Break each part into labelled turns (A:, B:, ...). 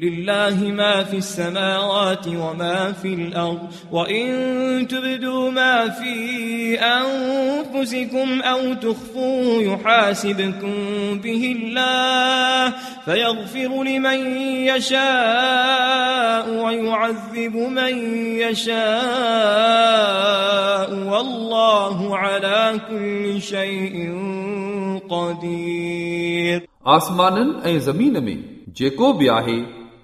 A: لله ما في السماوات وما في الأرض وإن تبدوا ما في أنفسكم أو تخفوه يحاسبكم به الله فيغفر لمن يشاء ويعذب من يشاء والله على كل شيء قدير
B: आसमाननि ऐं ज़मीन में जेको बि आहे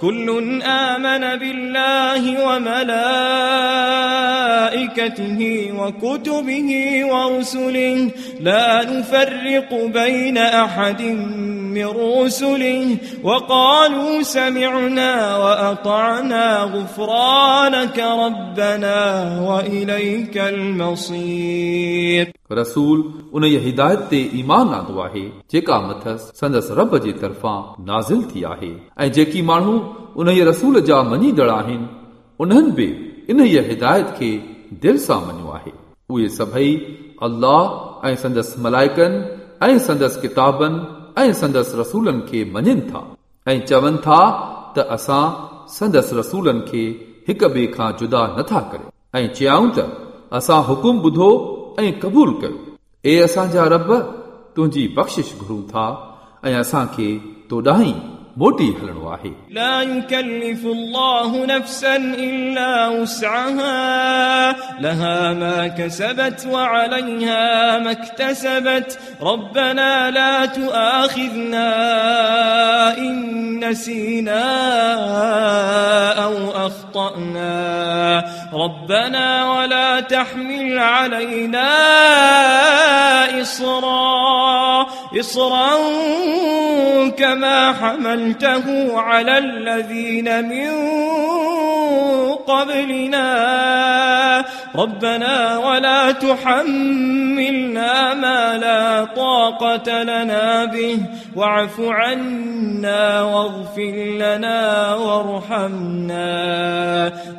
A: كل آمن بالله وملائكته وكتبه ورسله لا نفرق بين أحد من رسله وقالوا سمعنا وأطعنا غفرانك ربنا وإليك المصير
B: रसूल उन जी हिदायत ते ईमान आंदो आहे जेका मथसि संदसि रब जे तरफ़ां नाज़िल थी आहे ऐं जेकी माण्हू उन जे रसूल जा मञीदड़ आहिनि उन्हनि बि इन जी हिदायत खे دل سان مڃيو آهي. اهي سڀئي الله ۽ سندس ملائڪن ۽ سندس ڪتابن ۽ سندس رسولن کي مڃن ٿا. ۽ چون ٿا ته اسان سندس رسولن کي هڪ ٻئي کان جدا نٿا ڪريو. ۽ چيائون ته اسان حڪم ٻڌو ۽ قبول ڪيو اي اسان جا رب تنهنجي بخشش گهرون ٿا ۽ اسان کي توڏانهن मोटी हलणो आहे
A: لا يكلف الله نفسا إلا وسعها لها ما كسبت وعليها ما اكتسبت ربنا لا تؤاخذنا إن نسينا أو أخطأنا ربنا ولا تحمل علينا إصرا كما حملته على الذين من قبلنا. ربنا ولا تحملنا ما لا طاقة لنا به واعف عنا واغفر لنا وارحمنا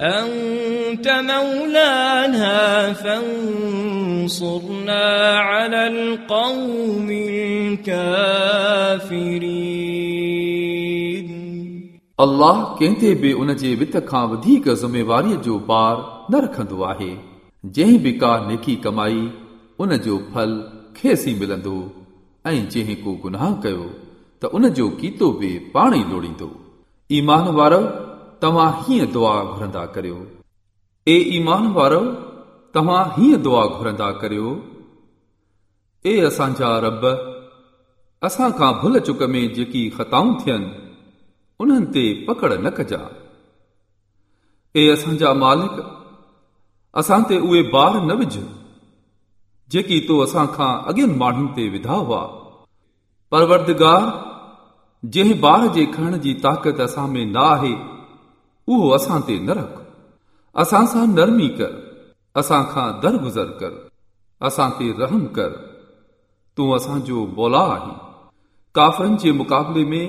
A: أنت مولانا فانصرنا على القوم الكافرين
B: अल्लाह कंहिं ते बि उन जे वित खां वधीक ज़िमेवारीअ जो बार نه رکندو آهي. جنهن به ڪا نيڪي ڪمائي ان جو ڦل کيس ملندو. ۽ جنهن ڪو گناهه ڪيو ته ان جو ڪيتو به پاڻ ئي لوڙيندو. ايمان وارو توهان هيئن دعا گهرندا ڪريو. اي ايمان وارو توهان هيئن دعا گهرندا ڪريو. اي اسان جا رب اسان کان ڀل چڪ ۾ جيڪي خطائون ٿين انهن تي پڪڙ نه ڪجا. اي اسان جا مالڪ اسان تي اهي بار نه وجهه. جيڪي تو اسان کان اڳين ماڻهن تي وڌا هئا. پروردگار جنهن بار جي کڻڻ جي طاقت اسان ۾ نه آهي اهو اسان تي نه رک. اسان سان نرمي ڪر اسان کان درگزر ڪر اسان تي رحم ڪر. تون اسان جو مولا آهين. ڪافرن جي مقابلي ۾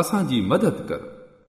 B: اسان جي مدد ڪر